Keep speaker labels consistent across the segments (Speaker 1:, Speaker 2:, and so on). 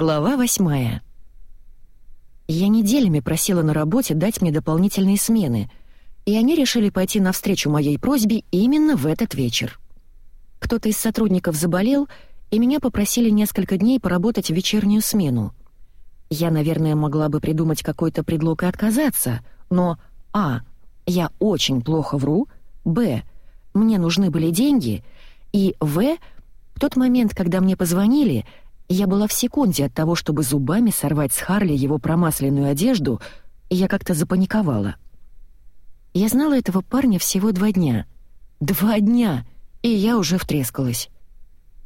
Speaker 1: Глава восьмая. Я неделями просила на работе дать мне дополнительные смены, и они решили пойти навстречу моей просьбе именно в этот вечер. Кто-то из сотрудников заболел, и меня попросили несколько дней поработать в вечернюю смену. Я, наверное, могла бы придумать какой-то предлог и отказаться, но а. я очень плохо вру, б. мне нужны были деньги, и в. в тот момент, когда мне позвонили, я была в секунде от того, чтобы зубами сорвать с Харли его промасленную одежду, и я как-то запаниковала. Я знала этого парня всего два дня. Два дня! И я уже втрескалась.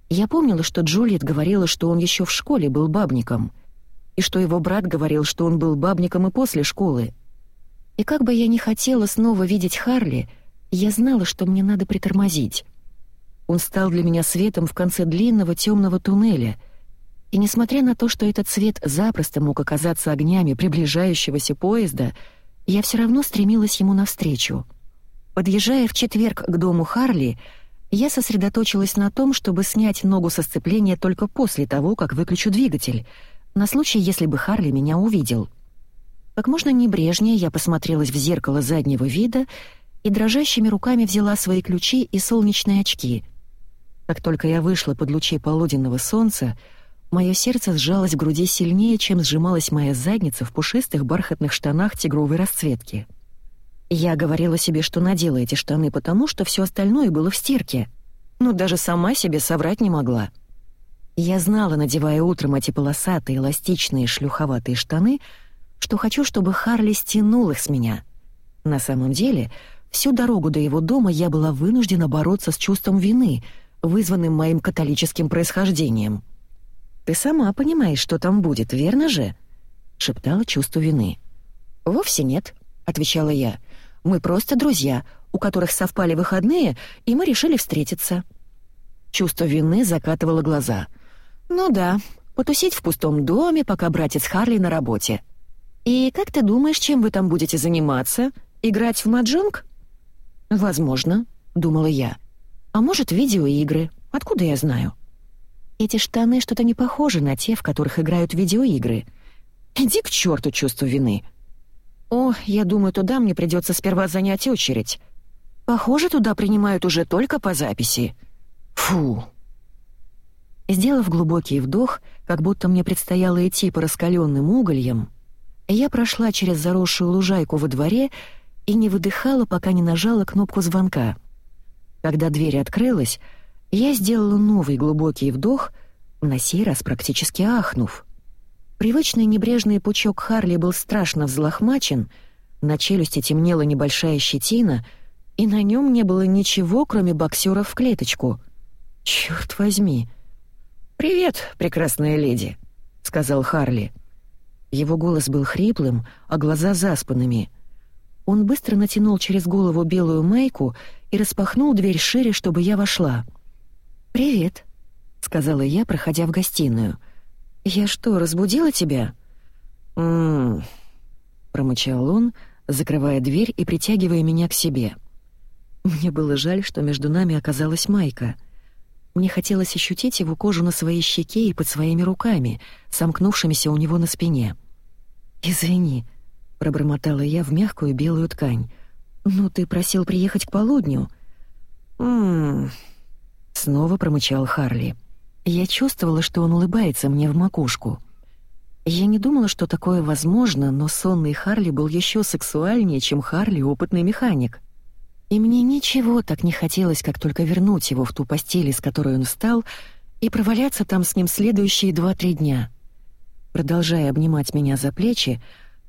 Speaker 1: Я помнила, что Джульет говорила, что он еще в школе был бабником, и что его брат говорил, что он был бабником и после школы. И как бы я ни хотела снова видеть Харли, я знала, что мне надо притормозить. Он стал для меня светом в конце длинного темного туннеля — и несмотря на то, что этот свет запросто мог оказаться огнями приближающегося поезда, я все равно стремилась ему навстречу. Подъезжая в четверг к дому Харли, я сосредоточилась на том, чтобы снять ногу со сцепления только после того, как выключу двигатель, на случай, если бы Харли меня увидел. Как можно небрежнее я посмотрелась в зеркало заднего вида и дрожащими руками взяла свои ключи и солнечные очки. Как только я вышла под лучи полуденного солнца, Мое сердце сжалось в груди сильнее, чем сжималась моя задница в пушистых бархатных штанах тигровой расцветки. Я говорила себе, что надела эти штаны потому, что все остальное было в стирке. Но даже сама себе соврать не могла. Я знала, надевая утром эти полосатые, эластичные, шлюховатые штаны, что хочу, чтобы Харли стянул их с меня. На самом деле, всю дорогу до его дома я была вынуждена бороться с чувством вины, вызванным моим католическим происхождением. Ты сама понимаешь, что там будет, верно же?» — шептала чувство вины. «Вовсе нет», — отвечала я. «Мы просто друзья, у которых совпали выходные, и мы решили встретиться». Чувство вины закатывало глаза. «Ну да, потусить в пустом доме, пока братец Харли на работе. И как ты думаешь, чем вы там будете заниматься? Играть в маджонг?» «Возможно», — думала я. «А может, видеоигры. Откуда я знаю?» Эти штаны что-то не похожи на те, в которых играют видеоигры. Иди к черту чувство вины. О, я думаю, туда мне придется сперва занять очередь. Похоже, туда принимают уже только по записи. Фу. Сделав глубокий вдох, как будто мне предстояло идти по раскаленным угольям, я прошла через заросшую лужайку во дворе и не выдыхала, пока не нажала кнопку звонка. Когда дверь открылась, я сделала новый глубокий вдох, на сей раз практически ахнув. Привычный небрежный пучок Харли был страшно взлохмачен, на челюсти темнела небольшая щетина, и на нем не было ничего, кроме боксера в клеточку. Черт возьми! «Привет, прекрасная леди», — сказал Харли. Его голос был хриплым, а глаза заспанными. Он быстро натянул через голову белую майку и распахнул дверь шире, чтобы я вошла. «Привет», — сказала я, проходя в гостиную. «Я что, разбудила тебя?» «М-м-м», промычал он, закрывая дверь и притягивая меня к себе. Мне было жаль, что между нами оказалась Майка. Мне хотелось ощутить его кожу на своей щеке и под своими руками, сомкнувшимися у него на спине. «Извини», — пробормотала я в мягкую белую ткань. «Ну, ты просил приехать к полудню». «М-м-м», Снова промычал Харли. Я чувствовала, что он улыбается мне в макушку. Я не думала, что такое возможно, но сонный Харли был еще сексуальнее, чем Харли опытный механик. И мне ничего так не хотелось, как только вернуть его в ту постель, из которой он встал, и проваляться там с ним следующие два-три дня. Продолжая обнимать меня за плечи,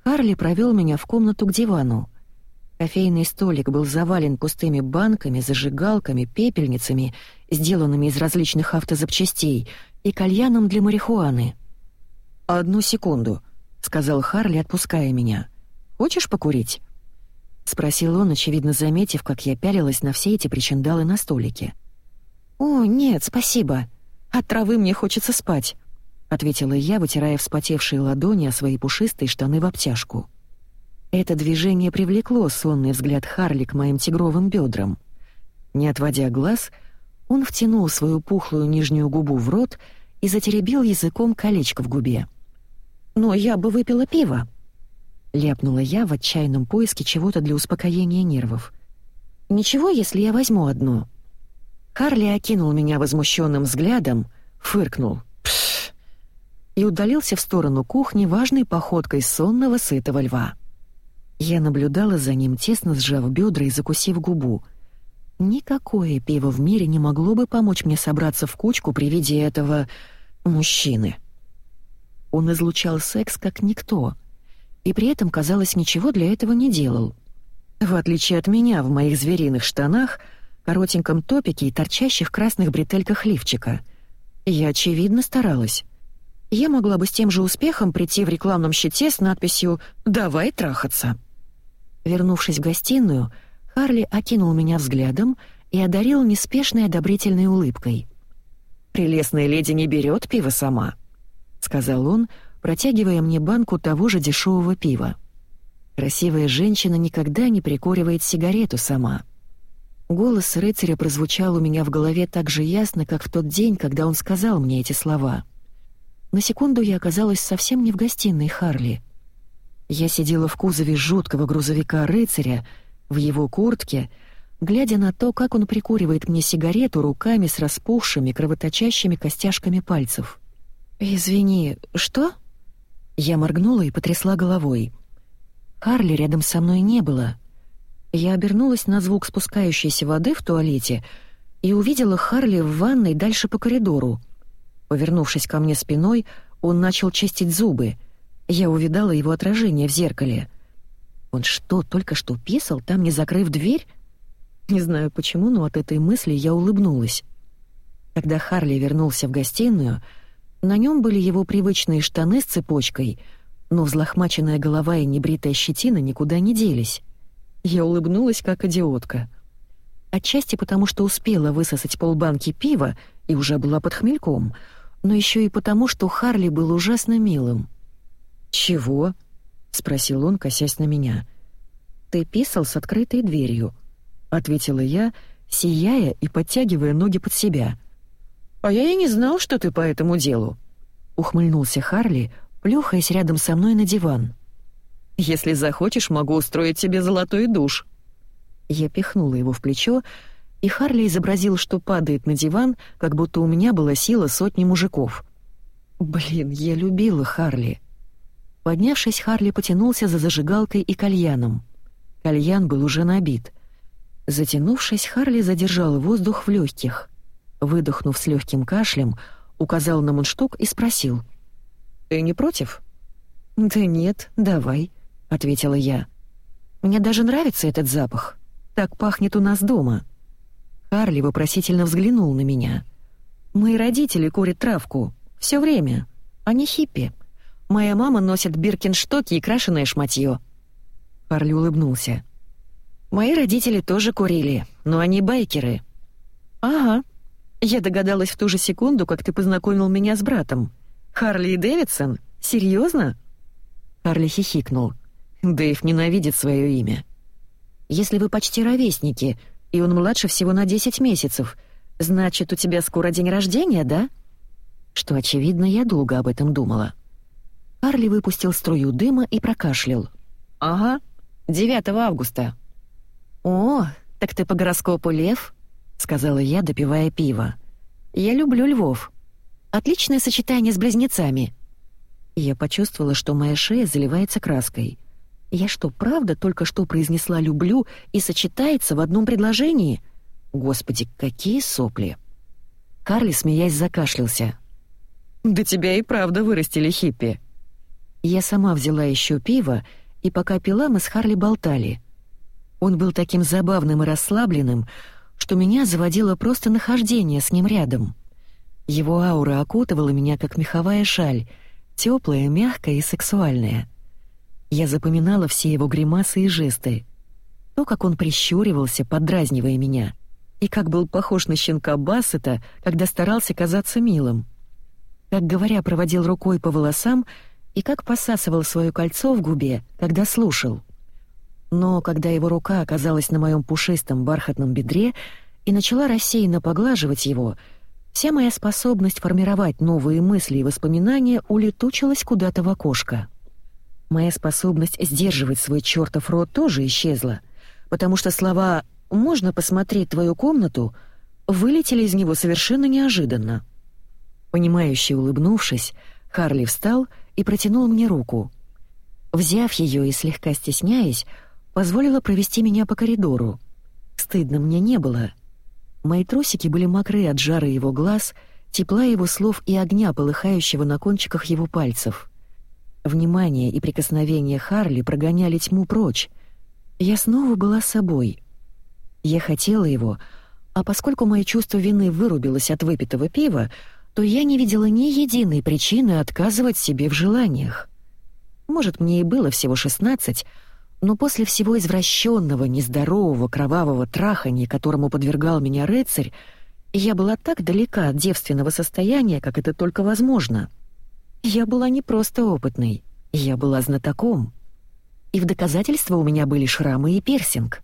Speaker 1: Харли провел меня в комнату к дивану. Кофейный столик был завален пустыми банками, зажигалками, пепельницами, сделанными из различных автозапчастей, и кальяном для марихуаны. «Одну секунду», — сказал Харли, отпуская меня. «Хочешь покурить?» — спросил он, очевидно заметив, как я пялилась на все эти причиндалы на столике. «О, нет, спасибо. От травы мне хочется спать», — ответила я, вытирая вспотевшие ладони о свои пушистые штаны в обтяжку. Это движение привлекло сонный взгляд Харли к моим тигровым бедрам. Не отводя глаз, он втянул свою пухлую нижнюю губу в рот и затеребил языком колечко в губе. «Но я бы выпила пиво», — ляпнула я в отчаянном поиске чего-то для успокоения нервов. «Ничего, если я возьму одно?» Харли окинул меня возмущенным взглядом, фыркнул. «Пш!» и удалился в сторону кухни важной походкой сонного сытого льва. Я наблюдала за ним, тесно сжав бедра и закусив губу. Никакое пиво в мире не могло бы помочь мне собраться в кучку при виде этого... мужчины. Он излучал секс как никто, и при этом, казалось, ничего для этого не делал. В отличие от меня в моих звериных штанах, коротеньком топике и торчащих красных бретельках лифчика. Я, очевидно, старалась. Я могла бы с тем же успехом прийти в рекламном щите с надписью «Давай трахаться». Вернувшись в гостиную, Харли окинул меня взглядом и одарил неспешной одобрительной улыбкой. «Прелестная леди не берет пиво сама», — сказал он, протягивая мне банку того же дешевого пива. «Красивая женщина никогда не прикуривает сигарету сама». Голос рыцаря прозвучал у меня в голове так же ясно, как в тот день, когда он сказал мне эти слова. На секунду я оказалась совсем не в гостиной Харли — я сидела в кузове жуткого грузовика рыцаря, в его куртке, глядя на то, как он прикуривает мне сигарету руками с распухшими, кровоточащими костяшками пальцев. «Извини, что?» Я моргнула и потрясла головой. Харли рядом со мной не было. Я обернулась на звук спускающейся воды в туалете и увидела Харли в ванной дальше по коридору. Повернувшись ко мне спиной, он начал чистить зубы — я увидала его отражение в зеркале. Он что, только что писал, там не закрыв дверь? Не знаю почему, но от этой мысли я улыбнулась. Когда Харли вернулся в гостиную, на нем были его привычные штаны с цепочкой, но взлохмаченная голова и небритая щетина никуда не делись. Я улыбнулась, как идиотка. Отчасти потому, что успела высосать полбанки пива и уже была под хмельком, но еще и потому, что Харли был ужасно милым. «Чего?» — спросил он, косясь на меня. «Ты писал с открытой дверью», — ответила я, сияя и подтягивая ноги под себя. «А я и не знал, что ты по этому делу», — ухмыльнулся Харли, плюхаясь рядом со мной на диван. «Если захочешь, могу устроить тебе золотой душ». Я пихнула его в плечо, и Харли изобразил, что падает на диван, как будто у меня была сила сотни мужиков. Блин, я любила Харли. Поднявшись, Харли потянулся за зажигалкой и кальяном. Кальян был уже набит. Затянувшись, Харли задержал воздух в легких. Выдохнув с легким кашлем, указал на мундштук и спросил. «Ты не против?» «Да нет, давай», — ответила я. «Мне даже нравится этот запах. Так пахнет у нас дома». Харли вопросительно взглянул на меня. «Мои родители курят травку. все время. Они хиппи. Моя мама носит биркинштоки и крашеное шматье». Харли улыбнулся. «Мои родители тоже курили, но они байкеры». «Ага. Я догадалась в ту же секунду, как ты познакомил меня с братом. Харли и Дэвидсон? Серьезно?» Харли хихикнул. Дэйв ненавидит свое имя. «Если вы почти ровесники, и он младше всего на 10 месяцев, значит, у тебя скоро день рождения, да?» Что, очевидно, я долго об этом думала. Арли выпустил струю дыма и прокашлял. «Ага, 9 августа». «О, так ты по гороскопу лев?» — сказала я, допивая пиво. «Я люблю львов. Отличное сочетание с близнецами». Я почувствовала, что моя шея заливается краской. Я что, правда только что произнесла «люблю» и сочетается в одном предложении? Господи, какие сопли! Карли, смеясь, закашлялся. «Да тебя и правда вырастили хиппи», я сама взяла еще пиво, и пока пила, мы с Харли болтали. Он был таким забавным и расслабленным, что меня заводило просто нахождение с ним рядом. Его аура окутывала меня, как меховая шаль, теплая, мягкая и сексуальная. Я запоминала все его гримасы и жесты. То, как он прищуривался, подразнивая меня, и как был похож на щенка Бассета, когда старался казаться милым. Как говоря, проводил рукой по волосам — и как посасывал свое кольцо в губе, когда слушал. Но когда его рука оказалась на моем пушистом бархатном бедре и начала рассеянно поглаживать его, Вся моя способность формировать новые мысли и воспоминания улетучилась куда-то в окошко. Моя способность сдерживать свой чертов рот тоже исчезла, потому что слова «можно посмотреть твою комнату» вылетели из него совершенно неожиданно. Понимающе улыбнувшись, Харли встал и протянул мне руку. Взяв ее и слегка стесняясь, позволила провести меня по коридору. Стыдно мне не было. Мои трусики были мокры от жара его глаз, тепла его слов и огня, полыхающего на кончиках его пальцев. Внимание и прикосновение Харли прогоняли тьму прочь. Я снова была собой. Я хотела его, а поскольку мое чувство вины вырубилось от выпитого пива, то я не видела ни единой причины отказывать себе в желаниях. Может, мне и было всего шестнадцать, но после всего извращенного, нездорового, кровавого трахания, которому подвергал меня рыцарь, я была так далека от девственного состояния, как это только возможно — я была не просто опытной, я была знатоком. И в доказательство у меня были шрамы и пирсинг.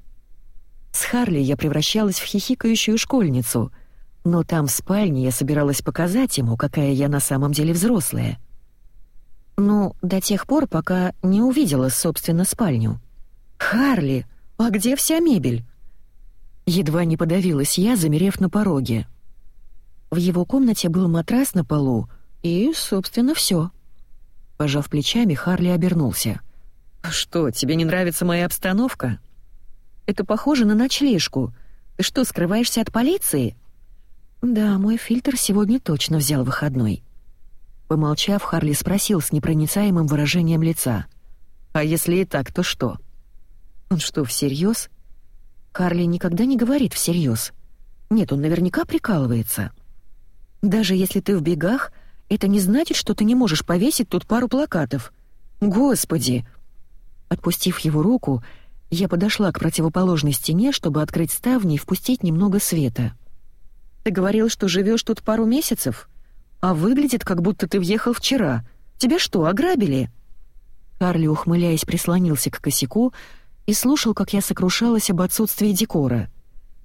Speaker 1: С Харли я превращалась в хихикающую школьницу, но там в спальне я собиралась показать ему, какая я на самом деле взрослая. Ну, до тех пор, пока не увидела, собственно, спальню. «Харли, а где вся мебель?» Едва не подавилась я, замерев на пороге. В его комнате был матрас на полу, и, собственно, все. Пожав плечами, Харли обернулся. «Что, тебе не нравится моя обстановка?» «Это похоже на ночлежку. Ты что, скрываешься от полиции?» «Да, мой фильтр сегодня точно взял выходной». Помолчав, Харли спросил с непроницаемым выражением лица. «А если и так, то что?» «Он что, всерьез?» Харли никогда не говорит всерьез. Нет, он наверняка прикалывается. «Даже если ты в бегах, это не значит, что ты не можешь повесить тут пару плакатов. Господи!» Отпустив его руку, я подошла к противоположной стене, чтобы открыть ставни и впустить немного света. «Ты говорил, что живешь тут пару месяцев? А выглядит, как будто ты въехал вчера. Тебя что, ограбили?» Карли, ухмыляясь, прислонился к косяку и слушал, как я сокрушалась об отсутствии декора.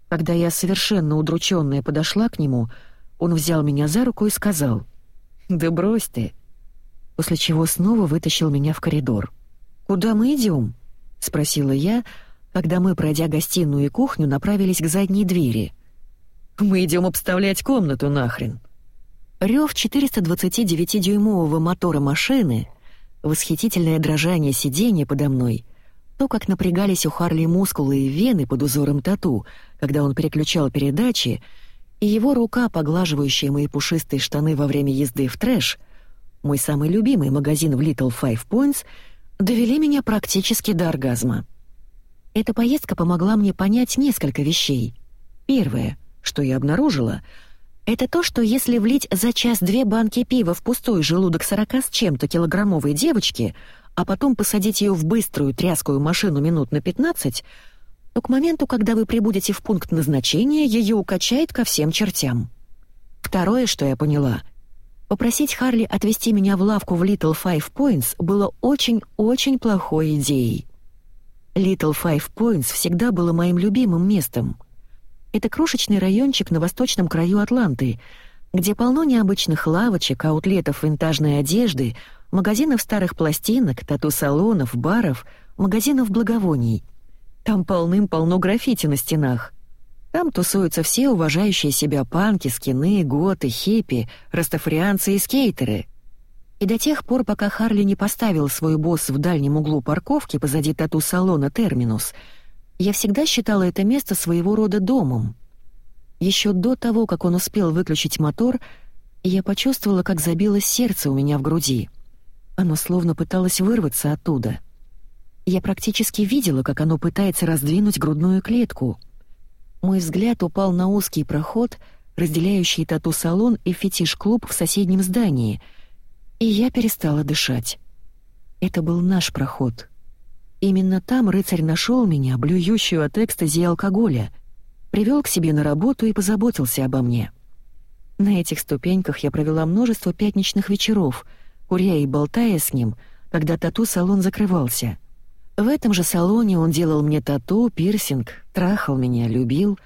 Speaker 1: Когда я, совершенно удрученная, подошла к нему, он взял меня за руку и сказал — «Да брось ты!» После чего снова вытащил меня в коридор. «Куда мы идем? спросила я, когда мы, пройдя гостиную и кухню, направились к задней двери. «Мы идем обставлять комнату нахрен!» Рев 429-дюймового мотора машины, восхитительное дрожание сиденья подо мной, то, как напрягались у Харли мускулы и вены под узором тату, когда он переключал передачи — и его рука, поглаживающая мои пушистые штаны во время езды в трэш, мой самый любимый магазин в Little Five Points, довели меня практически до оргазма. Эта поездка помогла мне понять несколько вещей. Первое, что я обнаружила, это то, что если влить за час две банки пива в пустой желудок сорока с чем-то килограммовой девочки, а потом посадить ее в быструю тряскую машину минут на пятнадцать — то к моменту, когда вы прибудете в пункт назначения, ее укачает ко всем чертям. Второе, что я поняла, попросить Харли отвезти меня в лавку в Little Five Points было очень-очень плохой идеей. Little Five Points всегда было моим любимым местом. Это крошечный райончик на восточном краю Атланты, где полно необычных лавочек, аутлетов винтажной одежды, магазинов старых пластинок, тату-салонов, баров, магазинов благовоний — там полным-полно граффити на стенах. Там тусуются все уважающие себя панки, скины, готы, хиппи, растафарианцы и скейтеры. И до тех пор, пока Харли не поставил свой босс в дальнем углу парковки позади тату-салона «Терминус», я всегда считала это место своего рода домом. Еще до того, как он успел выключить мотор, я почувствовала, как забилось сердце у меня в груди. Оно словно пыталось вырваться оттуда — я практически видела, как оно пытается раздвинуть грудную клетку. Мой взгляд упал на узкий проход, разделяющий тату-салон и фетиш-клуб в соседнем здании, и я перестала дышать. Это был наш проход. Именно там рыцарь нашел меня, блюющую от экстази и алкоголя, привел к себе на работу и позаботился обо мне. На этих ступеньках я провела множество пятничных вечеров, куря и болтая с ним, когда тату-салон закрывался — в этом же салоне он делал мне тату, пирсинг, трахал меня, любил,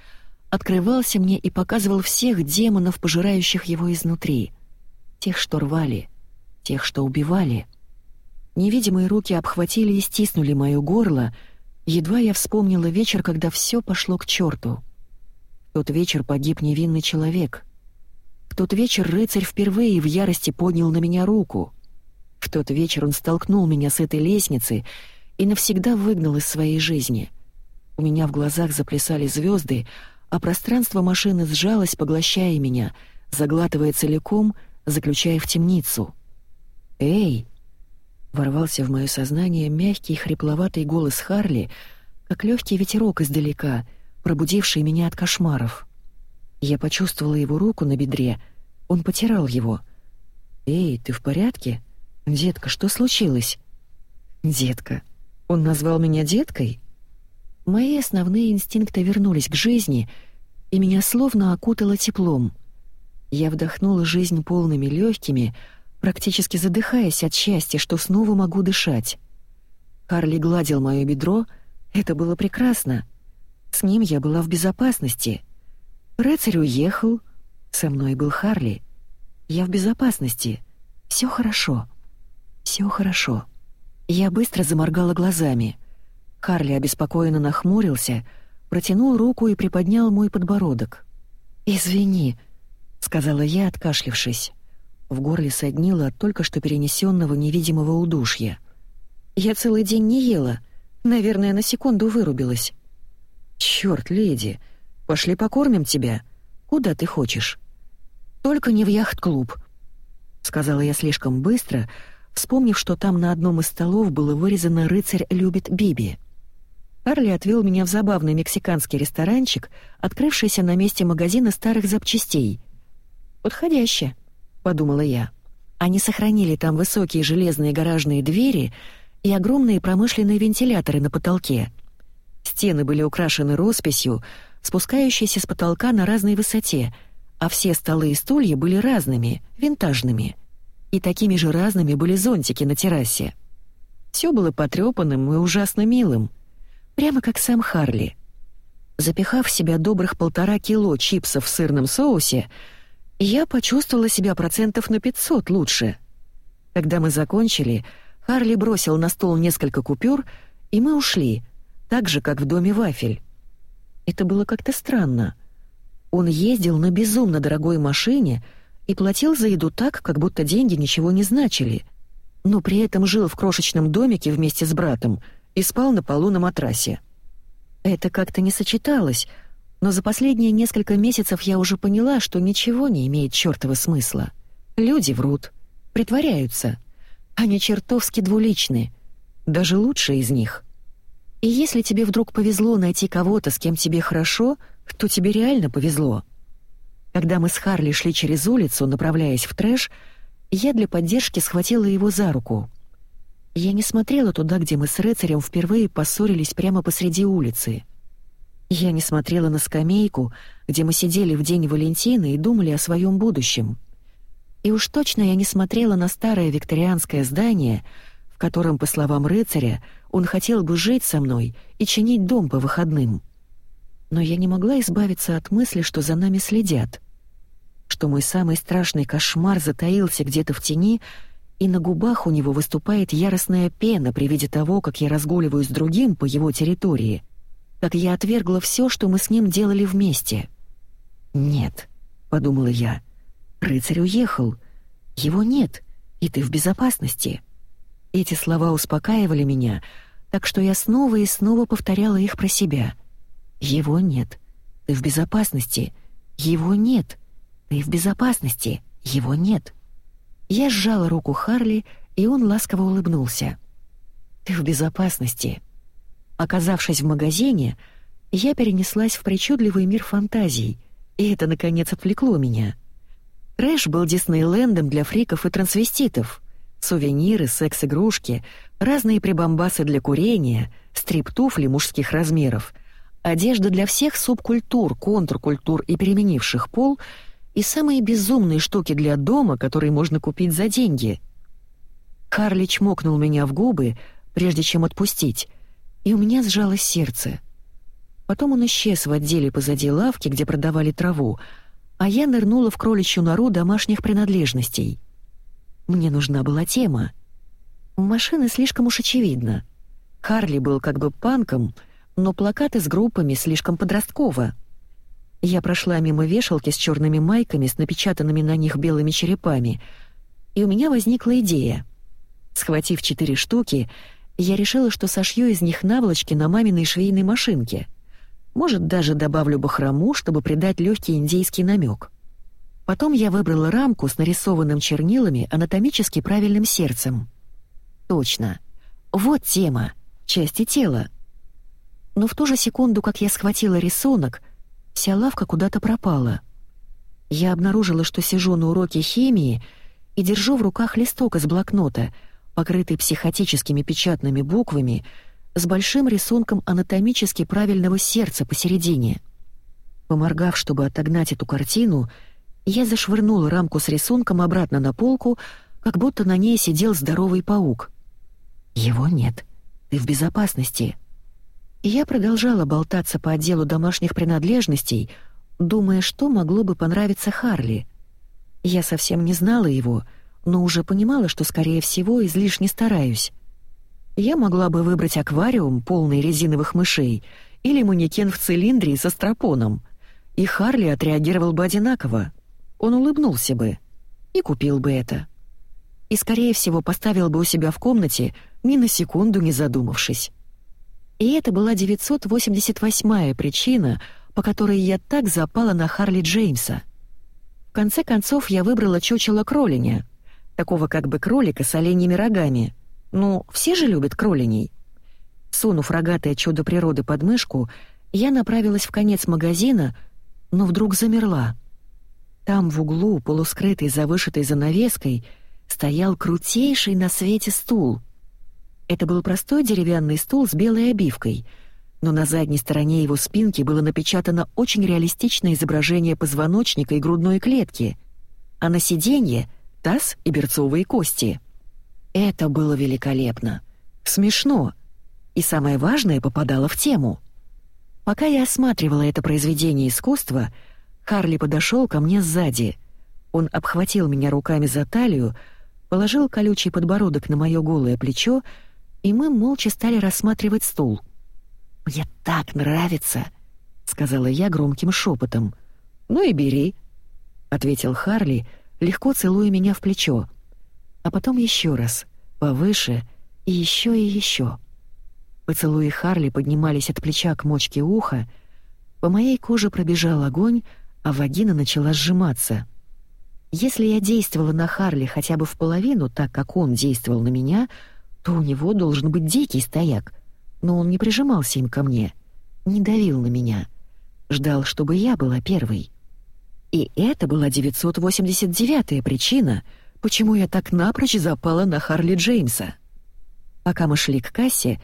Speaker 1: открывался мне и показывал всех демонов, пожирающих его изнутри. Тех, что рвали, тех, что убивали. Невидимые руки обхватили и стиснули моё горло, едва я вспомнила вечер, когда всё пошло к чёрту. Тот вечер погиб невинный человек. В тот вечер рыцарь впервые в ярости поднял на меня руку. В тот вечер он столкнул меня с этой лестницы и навсегда выгнал из своей жизни. У меня в глазах заплясали звезды, а пространство машины сжалось, поглощая меня, заглатывая целиком, заключая в темницу. «Эй!» — ворвался в мое сознание мягкий хрипловатый голос Харли, как легкий ветерок издалека, пробудивший меня от кошмаров. Я почувствовала его руку на бедре, он потирал его. «Эй, ты в порядке? Детка, что случилось?» «Детка. Он назвал меня деткой?» Мои основные инстинкты вернулись к жизни, и меня словно окутало теплом. Я вдохнула жизнь полными легкими, практически задыхаясь от счастья, что снова могу дышать. Карли гладил мое бедро, это было прекрасно. С ним я была в безопасности. Рыцарь уехал, со мной был Харли. Я в безопасности. Все хорошо. Все хорошо. Я быстро заморгала глазами — Харли обеспокоенно нахмурился, протянул руку и приподнял мой подбородок. «Извини», — сказала я, откашлившись. В горле соднило от только что перенесенного невидимого удушья. «Я целый день не ела. Наверное, на секунду вырубилась». «Чёрт, леди, пошли покормим тебя. Куда ты хочешь?» «Только не в яхт-клуб», — сказала я слишком быстро, вспомнив, что там на одном из столов было вырезано «Рыцарь любит Биби». Арли отвел меня в забавный мексиканский ресторанчик, открывшийся на месте магазина старых запчастей. «Подходяще», — подумала я. Они сохранили там высокие железные гаражные двери и огромные промышленные вентиляторы на потолке. Стены были украшены росписью, спускающейся с потолка на разной высоте, а все столы и стулья были разными, винтажными. И такими же разными были зонтики на террасе. Все было потрепанным и ужасно милым — прямо как сам Харли. Запихав в себя добрых полтора кило чипсов в сырном соусе, я почувствовала себя процентов на 500 лучше. Когда мы закончили, Харли бросил на стол несколько купюр, и мы ушли, так же, как в доме вафель. Это было как-то странно. Он ездил на безумно дорогой машине и платил за еду так, как будто деньги ничего не значили, но при этом жил в крошечном домике вместе с братом — и спал на полу на матрасе. Это как-то не сочеталось, но за последние несколько месяцев я уже поняла, что ничего не имеет чёртова смысла. Люди врут, притворяются. Они чертовски двуличны, даже лучшие из них. И если тебе вдруг повезло найти кого-то, с кем тебе хорошо, то тебе реально повезло. Когда мы с Харли шли через улицу, направляясь в трэш, я для поддержки схватила его за руку. Я не смотрела туда, где мы с рыцарем впервые поссорились прямо посреди улицы. Я не смотрела на скамейку, где мы сидели в день Валентина и думали о своем будущем. И уж точно я не смотрела на старое викторианское здание, в котором, по словам рыцаря, он хотел бы жить со мной и чинить дом по выходным. Но я не могла избавиться от мысли, что за нами следят. Что мой самый страшный кошмар затаился где-то в тени — и на губах у него выступает яростная пена при виде того, как я разгуливаю с другим по его территории, как я отвергла все, что мы с ним делали вместе. «Нет», — подумала я, — «рыцарь уехал. Его нет, и ты в безопасности». Эти слова успокаивали меня, так что я снова и снова повторяла их про себя. «Его нет. Ты в безопасности. Его нет. Ты в безопасности. Его нет». Я сжала руку Харли, и он ласково улыбнулся. «Ты в безопасности». Оказавшись в магазине, я перенеслась в причудливый мир фантазий, и это, наконец, отвлекло меня. Рэш был Диснейлендом для фриков и трансвеститов. Сувениры, секс-игрушки, разные прибамбасы для курения, стрип-туфли мужских размеров, одежда для всех субкультур, контркультур и переменивших пол — и самые безумные штуки для дома, которые можно купить за деньги. Карли чмокнул меня в губы, прежде чем отпустить, и у меня сжалось сердце. Потом он исчез в отделе позади лавки, где продавали траву, а я нырнула в кроличью нору домашних принадлежностей. Мне нужна была тема. Машины слишком уж очевидно. Харли был как бы панком, но плакаты с группами слишком подростково. Я прошла мимо вешалки с черными майками с напечатанными на них белыми черепами, и у меня возникла идея. Схватив четыре штуки, я решила, что сошью из них наволочки на маминой швейной машинке — может, даже добавлю бахрому, чтобы придать легкий индейский намек. Потом я выбрала рамку с нарисованным чернилами анатомически правильным сердцем. Точно. Вот тема. Части тела. Но в ту же секунду, как я схватила рисунок, вся лавка куда-то пропала. Я обнаружила, что сижу на уроке химии и держу в руках листок из блокнота, покрытый психотическими печатными буквами — с большим рисунком анатомически правильного сердца посередине. Поморгав, чтобы отогнать эту картину, я зашвырнула рамку с рисунком обратно на полку, как будто на ней сидел здоровый паук. «Его нет. Ты в безопасности». Я продолжала болтаться по отделу домашних принадлежностей, думая, что могло бы понравиться Харли. Я совсем не знала его, но уже понимала, что, скорее всего, излишне стараюсь. Я могла бы выбрать аквариум, полный резиновых мышей, или манекен в цилиндре со стропоном. И Харли отреагировал бы одинаково. Он улыбнулся бы и купил бы это. И, скорее всего, поставил бы у себя в комнате, ни на секунду не задумавшись. И это была 988-я причина, по которой я так запала на Харли Джеймса. В конце концов, я выбрала чучело кролиня, такого как бы кролика с оленьими рогами — ну, все же любят кроленей. Сунув рогатое чудо природы под мышку, я направилась в конец магазина, но вдруг замерла. Там в углу, полускрытый за вышитой занавеской, стоял крутейший на свете стул. Это был простой деревянный стул с белой обивкой, но на задней стороне его спинки было напечатано очень реалистичное изображение позвоночника и грудной клетки, а на сиденье — таз и берцовые кости — это было великолепно. Смешно. И самое важное попадало в тему. Пока я осматривала это произведение искусства, Харли подошел ко мне сзади. Он обхватил меня руками за талию, положил колючий подбородок на мое голое плечо, и мы молча стали рассматривать стул. «Мне так нравится!» — сказала я громким шепотом. «Ну и бери», — ответил Харли, легко целуя меня в плечо а потом еще раз, повыше и еще и еще. Поцелуи Харли поднимались от плеча к мочке уха, по моей коже пробежал огонь, а вагина начала сжиматься. Если я действовала на Харли хотя бы в половину так, как он действовал на меня, то у него должен быть дикий стояк, но он не прижимался им ко мне, не давил на меня, ждал, чтобы я была первой. И это была 989-я причина — почему я так напрочь запала на Харли Джеймса. Пока мы шли к кассе,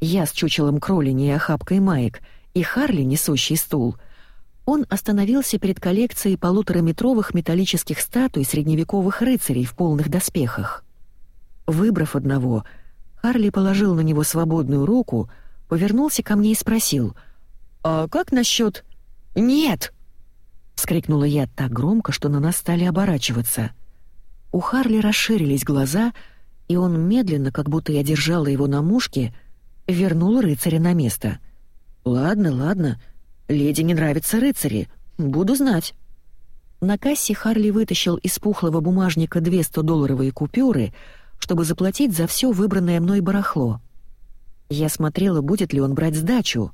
Speaker 1: я с чучелом кролини и охапкой маек, и Харли, несущий стул, он остановился перед коллекцией полутораметровых металлических статуй средневековых рыцарей в полных доспехах. Выбрав одного, Харли положил на него свободную руку, повернулся ко мне и спросил, «А как насчет...» «Нет!» — вскрикнула я так громко, что на нас стали оборачиваться — у Харли расширились глаза, и он медленно, как будто я держала его на мушке, вернул рыцаря на место. «Ладно, ладно. Леди не нравятся рыцари. Буду знать». На кассе Харли вытащил из пухлого бумажника две 100-долларовые купюры, чтобы заплатить за все выбранное мной барахло. Я смотрела, будет ли он брать сдачу.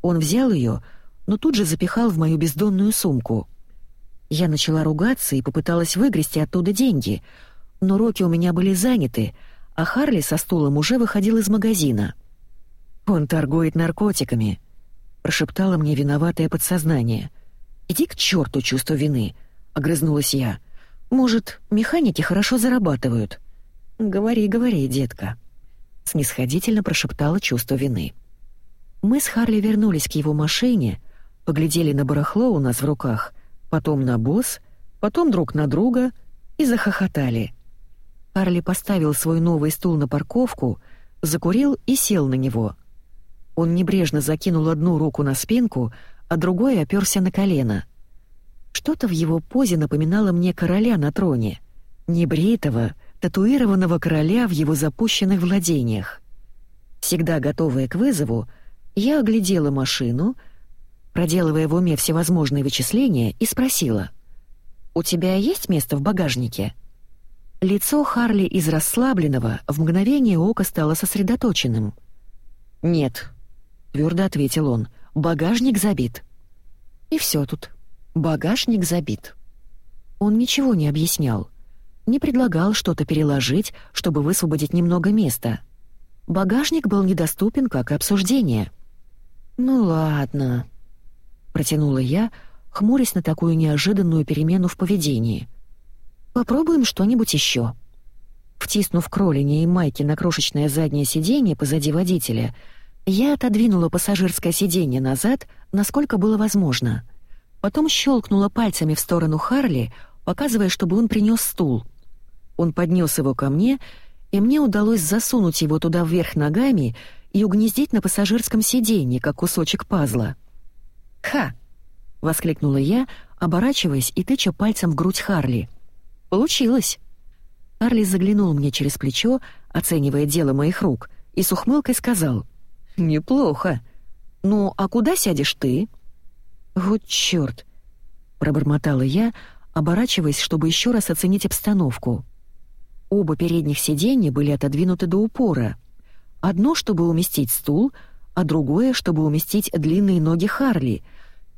Speaker 1: Он взял ее, но тут же запихал в мою бездонную сумку. Я начала ругаться и попыталась выгрести оттуда деньги, но руки у меня были заняты, а Харли со стулом уже выходил из магазина. «Он торгует наркотиками», — прошептало мне виноватое подсознание. «Иди к черту чувство вины», — огрызнулась я. «Может, механики хорошо зарабатывают?» «Говори, говори, детка», — снисходительно прошептало чувство вины. Мы с Харли вернулись к его машине, поглядели на барахло у нас в руках — потом на босс, потом друг на друга и захохотали. Карли поставил свой новый стул на парковку, закурил и сел на него. Он небрежно закинул одну руку на спинку, а другой оперся на колено. Что-то в его позе напоминало мне короля на троне. Небритого, татуированного короля в его запущенных владениях. Всегда готовая к вызову, я оглядела машину, проделывая в уме всевозможные вычисления, и спросила. «У тебя есть место в багажнике?» Лицо Харли из расслабленного в мгновение ока стало сосредоточенным. «Нет», — твердо ответил он, — «багажник забит». И все тут. Багажник забит. Он ничего не объяснял. Не предлагал что-то переложить, чтобы высвободить немного места. Багажник был недоступен, как обсуждение. «Ну ладно», — протянула я, хмурясь на такую неожиданную перемену в поведении — Попробуем что-нибудь еще. Втиснув кролине и майки на крошечное заднее сиденье позади водителя, я отодвинула пассажирское сиденье назад, насколько было возможно. Потом щелкнула пальцами в сторону Харли, показывая, чтобы он принес стул. Он поднес его ко мне, и мне удалось засунуть его туда вверх ногами и угнездить на пассажирском сиденье, как кусочек пазла. «Ха!» — воскликнула я, оборачиваясь и тыча пальцем в грудь Харли — Получилось. Арли заглянул мне через плечо, оценивая дело моих рук, и с ухмылкой сказал. «Неплохо. Ну, а куда сядешь ты?» «Вот чёрт!» — пробормотала я, оборачиваясь, чтобы еще раз оценить обстановку. Оба передних сиденья были отодвинуты до упора. Одно, чтобы уместить стул, а другое, чтобы уместить длинные ноги Харли.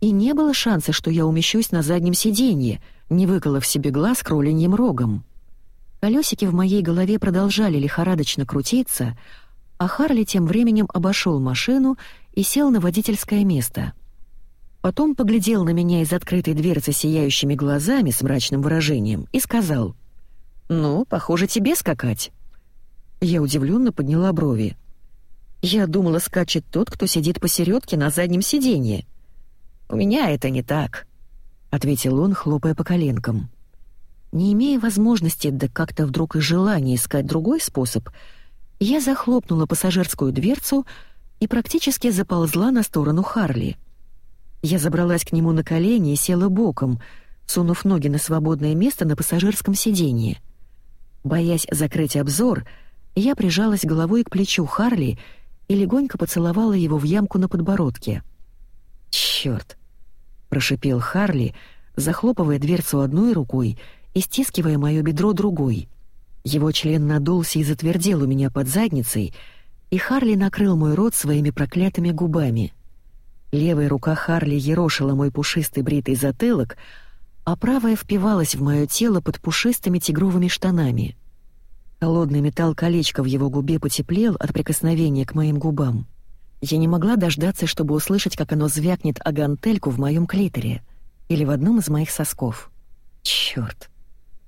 Speaker 1: И не было шанса, что я умещусь на заднем сиденье — не выколов себе глаз кролиньим рогом. Колесики в моей голове продолжали лихорадочно крутиться, а Харли тем временем обошел машину и сел на водительское место. Потом поглядел на меня из открытой дверцы сияющими глазами с мрачным выражением и сказал «Ну, похоже, тебе скакать». Я удивленно подняла брови. Я думала, скачет тот, кто сидит посередке на заднем сиденье. У меня это не так ответил он, хлопая по коленкам. Не имея возможности, да как-то вдруг и желания искать другой способ, я захлопнула пассажирскую дверцу и практически заползла на сторону Харли. Я забралась к нему на колени и села боком, сунув ноги на свободное место на пассажирском сиденье. Боясь закрыть обзор, я прижалась головой к плечу Харли и легонько поцеловала его в ямку на подбородке. Чёрт! прошипел Харли, захлопывая дверцу одной рукой и стискивая моё бедро другой. Его член надулся и затвердел у меня под задницей, и Харли накрыл мой рот своими проклятыми губами. Левая рука Харли ерошила мой пушистый бритый затылок, а правая впивалась в моё тело под пушистыми тигровыми штанами. Холодный металл колечка в его губе потеплел от прикосновения к моим губам. Я не могла дождаться, чтобы услышать, как оно звякнет о гантельку в моем клиторе или в одном из моих сосков. Чёрт.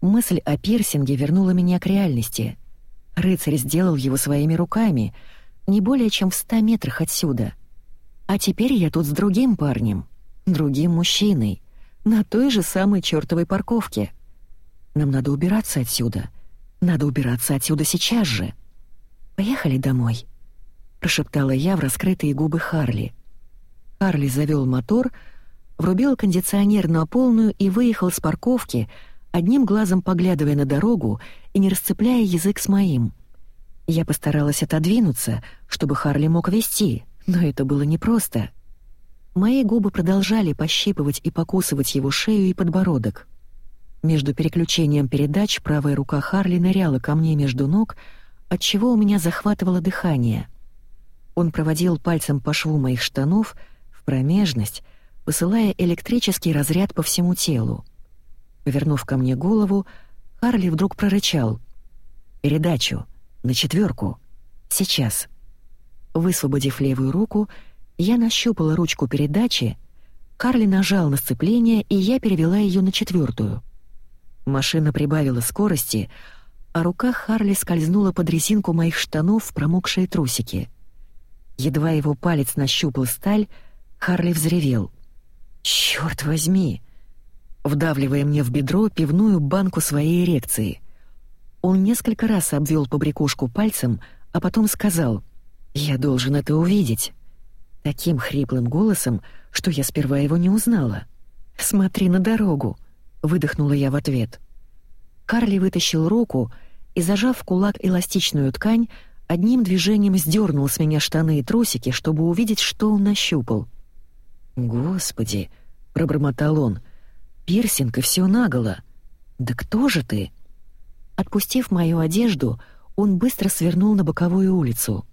Speaker 1: Мысль о пирсинге вернула меня к реальности. Рыцарь сделал его своими руками, не более чем в ста метрах отсюда. А теперь я тут с другим парнем, другим мужчиной, на той же самой чёртовой парковке. Нам надо убираться отсюда. Надо убираться отсюда сейчас же. Поехали домой прошептала я в раскрытые губы Харли. Харли завёл мотор, врубил кондиционер на полную и выехал с парковки, одним глазом поглядывая на дорогу и не расцепляя язык с моим. Я постаралась отодвинуться, чтобы Харли мог вести, но это было непросто. Мои губы продолжали пощипывать и покусывать его шею и подбородок. Между переключением передач правая рука Харли ныряла ко мне между ног, отчего у меня захватывало дыхание — он проводил пальцем по шву моих штанов в промежность, посылая электрический разряд по всему телу. Повернув ко мне голову, Харли вдруг прорычал. «Передачу! На четверку! Сейчас!» Высвободив левую руку, я нащупала ручку передачи, Харли нажал на сцепление, и я перевела ее на четвертую. Машина прибавила скорости, а рука Харли скользнула под резинку моих штанов в промокшие трусики — Едва его палец нащупал сталь, Харли взревел. «Чёрт возьми!» Вдавливая мне в бедро пивную банку своей эрекции. Он несколько раз обвел побрякушку пальцем, а потом сказал «Я должен это увидеть. Таким хриплым голосом, что я сперва его не узнала. «Смотри на дорогу!» — выдохнула я в ответ. Карли вытащил руку и, зажав в кулак эластичную ткань, одним движением сдернул с меня штаны и трусики, чтобы увидеть, что он нащупал. «Господи!» — пробормотал он. «Пирсинг и все наголо! Да кто же ты?» Отпустив мою одежду, он быстро свернул на боковую улицу.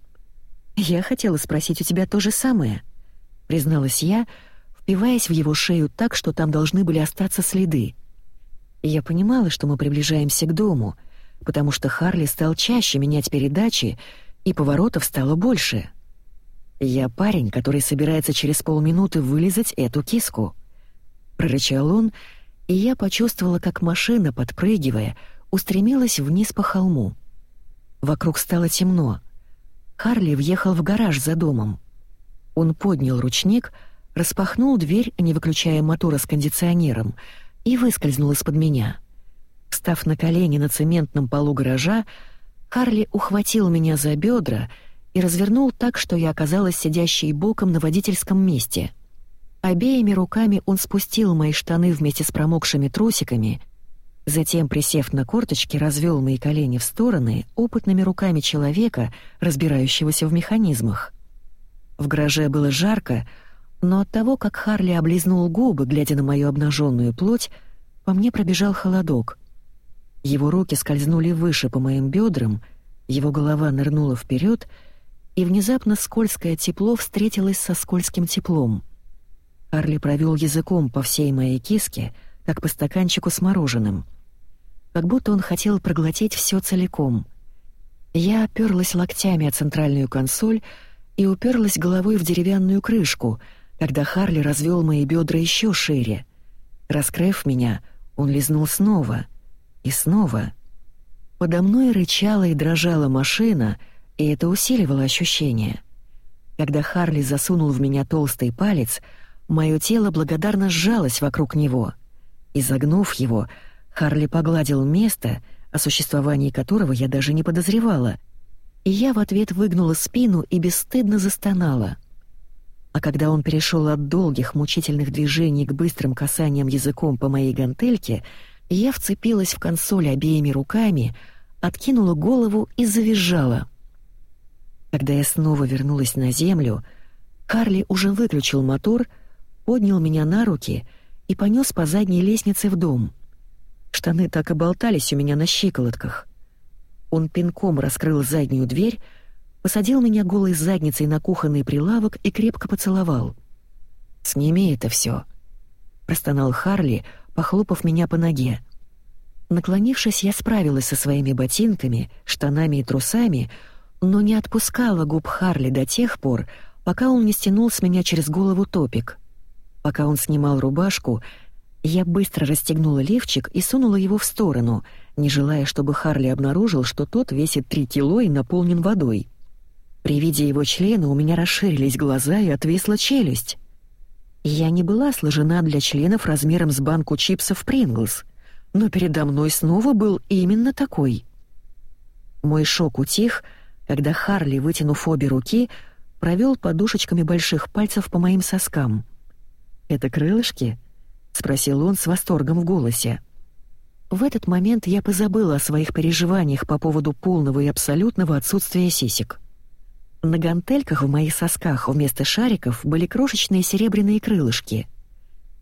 Speaker 1: «Я хотела спросить у тебя то же самое», — призналась я, впиваясь в его шею так, что там должны были остаться следы. Я понимала, что мы приближаемся к дому, потому что Харли стал чаще менять передачи, и поворотов стало больше. «Я парень, который собирается через полминуты вылезать эту киску», — прорычал он, и я почувствовала, как машина, подпрыгивая, — устремилась вниз по холму. Вокруг стало темно. Харли въехал в гараж за домом. Он поднял ручник, распахнул дверь, не выключая мотора с кондиционером, и выскользнул из-под меня. Встав на колени на цементном полу гаража, Харли ухватил меня за бедра и развернул так, что я оказалась сидящей боком на водительском месте. Обеими руками он спустил мои штаны вместе с промокшими трусиками — Затем, присев на корточки, развел мои колени в стороны опытными руками человека, разбирающегося в механизмах. В гараже было жарко, но от того, как Харли облизнул губы, глядя на мою обнаженную плоть, по мне пробежал холодок. Его руки скользнули выше по моим бедрам, его голова нырнула вперед, и внезапно скользкое тепло встретилось со скользким теплом. Харли провел языком по всей моей киске, как по стаканчику с мороженым — как будто он хотел проглотить все целиком. Я оперлась локтями о центральную консоль и уперлась головой в деревянную крышку, когда Харли развел мои бедра еще шире. Раскрыв меня, он лизнул снова и снова. Подо мной рычала и дрожала машина, и это усиливало ощущение. Когда Харли засунул в меня толстый палец, мое тело благодарно сжалось вокруг него. Изогнув его, Харли погладил место, о существовании которого я даже не подозревала, и я в ответ выгнула спину и бесстыдно застонала. А когда он перешел от долгих мучительных движений к быстрым касаниям языком по моей гантельке, я вцепилась в консоль обеими руками, откинула голову и завизжала. Когда я снова вернулась на землю, Карли уже выключил мотор, поднял меня на руки и понес по задней лестнице в дом — Штаны так и болтались у меня на щиколотках. Он пинком раскрыл заднюю дверь, посадил меня голой задницей на кухонный прилавок и крепко поцеловал. «Сними это все, простонал Харли, похлопав меня по ноге. Наклонившись, я справилась со своими ботинками, штанами и трусами, но не отпускала губ Харли до тех пор, пока он не стянул с меня через голову топик. Пока он снимал рубашку, я быстро расстегнула лифчик и сунула его в сторону, не желая, чтобы Харли обнаружил, что тот весит три кило и наполнен водой. При виде его члена у меня расширились глаза и отвисла челюсть. Я не была сложена для членов размером с банку чипсов Принглс, но передо мной снова был именно такой. Мой шок утих, когда Харли, вытянув обе руки, провел подушечками больших пальцев по моим соскам. «Это крылышки?» — спросил он с восторгом в голосе. В этот момент я позабыла о своих переживаниях по поводу полного и абсолютного отсутствия сисек. На гантельках в моих сосках вместо шариков были крошечные серебряные крылышки.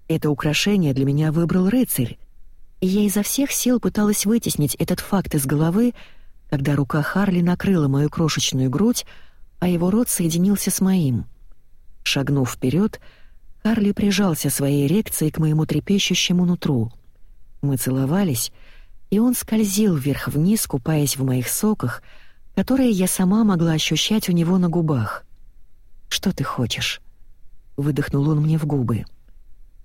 Speaker 1: Это украшение для меня выбрал рыцарь, и я изо всех сил пыталась вытеснить этот факт из головы, когда рука Харли накрыла мою крошечную грудь, а его рот соединился с моим. Шагнув вперед, Карли прижался своей эрекцией к моему трепещущему нутру. Мы целовались, и он скользил вверх-вниз, купаясь в моих соках, которые я сама могла ощущать у него на губах. «Что ты хочешь?» — выдохнул он мне в губы.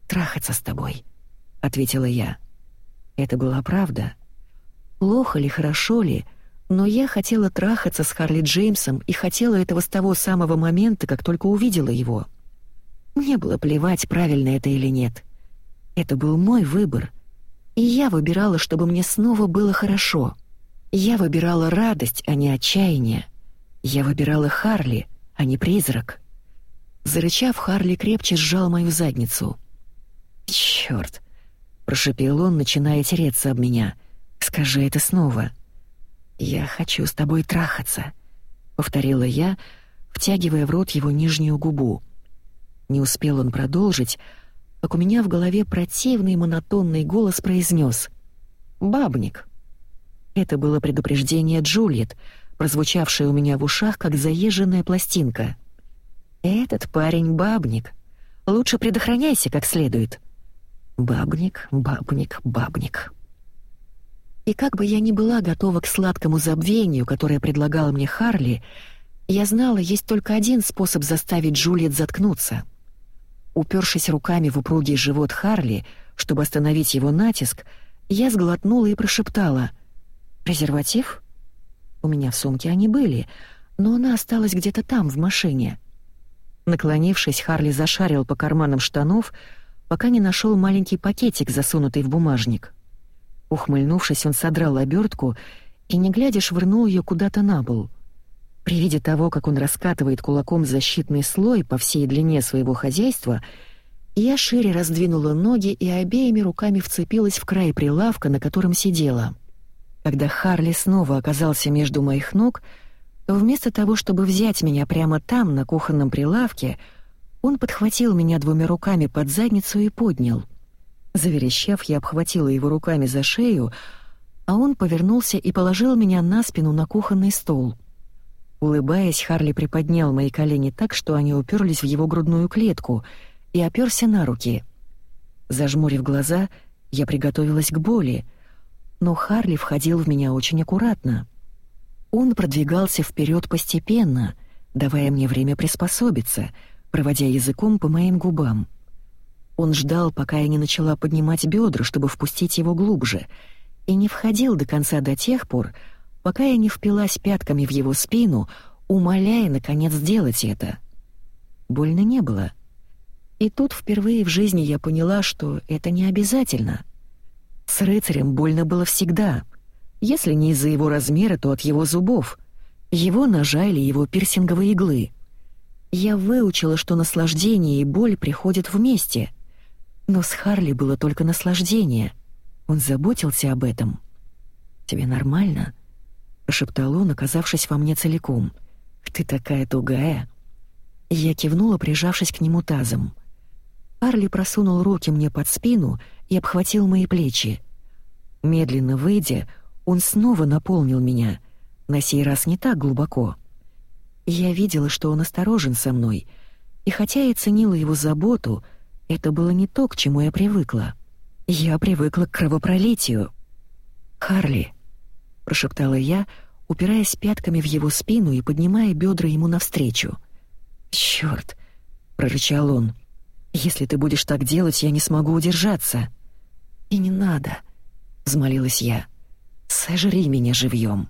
Speaker 1: «Трахаться с тобой», — ответила я. Это была правда. Плохо ли, хорошо ли, но я хотела трахаться с Харли Джеймсом и хотела этого с того самого момента, как только увидела его. — мне было плевать, правильно это или нет. Это был мой выбор. И я выбирала, чтобы мне снова было хорошо. Я выбирала радость, а не отчаяние. Я выбирала Харли, а не призрак. Зарычав, Харли крепче сжал мою задницу. «Чёрт!» — прошепел он, начиная тереться об меня. «Скажи это снова». «Я хочу с тобой трахаться», — повторила я, втягивая в рот его нижнюю губу. Не успел он продолжить, как у меня в голове противный монотонный голос произнес «Бабник». Это было предупреждение Джульет, прозвучавшее у меня в ушах, как заезженная пластинка. «Этот парень бабник. Лучше предохраняйся как следует». Бабник, бабник, бабник. И как бы я ни была готова к сладкому забвению, которое предлагал мне Харли, я знала, есть только один способ заставить Джульет заткнуться. Упершись руками в упругий живот Харли, чтобы остановить его натиск, я сглотнула и прошептала «Презерватив?» У меня в сумке они были, но она осталась где-то там, в машине. Наклонившись, Харли зашарил по карманам штанов, пока не нашел маленький пакетик, засунутый в бумажник. Ухмыльнувшись, он содрал обертку и, не глядя, швырнул ее куда-то на пол. При виде того, как он раскатывает кулаком защитный слой по всей длине своего хозяйства, я шире раздвинула ноги и обеими руками вцепилась в край прилавка, на котором сидела — когда Харли снова оказался между моих ног, то вместо того, чтобы взять меня прямо там, на кухонном прилавке, он подхватил меня двумя руками под задницу и поднял. Заверещав, я обхватила его руками за шею, а он повернулся и положил меня на спину на кухонный стол. Улыбаясь, Харли приподнял мои колени так, что они уперлись в его грудную клетку, и оперся на руки. Зажмурив глаза, я приготовилась к боли — но Харли входил в меня очень аккуратно. Он продвигался вперед постепенно, давая мне время приспособиться, проводя языком по моим губам. Он ждал, пока я не начала поднимать бедра, чтобы впустить его глубже, и не входил до конца до тех пор, пока я не впилась пятками в его спину, умоляя, наконец, сделать это. Больно не было. И тут впервые в жизни я поняла, что это не обязательно — с рыцарем больно было всегда. Если не из-за его размера, то от его зубов, его ножа или его пирсинговой иглы. Я выучила, что наслаждение и боль приходят вместе. Но с Харли было только наслаждение. Он заботился об этом. «Тебе нормально?» — прошептал он, оказавшись во мне целиком. «Ты такая тугая». Я кивнула, прижавшись к нему тазом. Харли просунул руки мне под спину — и обхватил мои плечи. Медленно выйдя, он снова наполнил меня, на сей раз не так глубоко. Я видела, что он осторожен со мной, и хотя я ценила его заботу, это было не то, к чему я привыкла. Я привыкла к кровопролитию. «Харли», — прошептала я, упираясь пятками в его спину и поднимая бедра ему навстречу. «Чёрт!» — прорычал он. «Если ты будешь так делать, я не смогу удержаться». «И не надо», — взмолилась я. «Сожри меня живьем».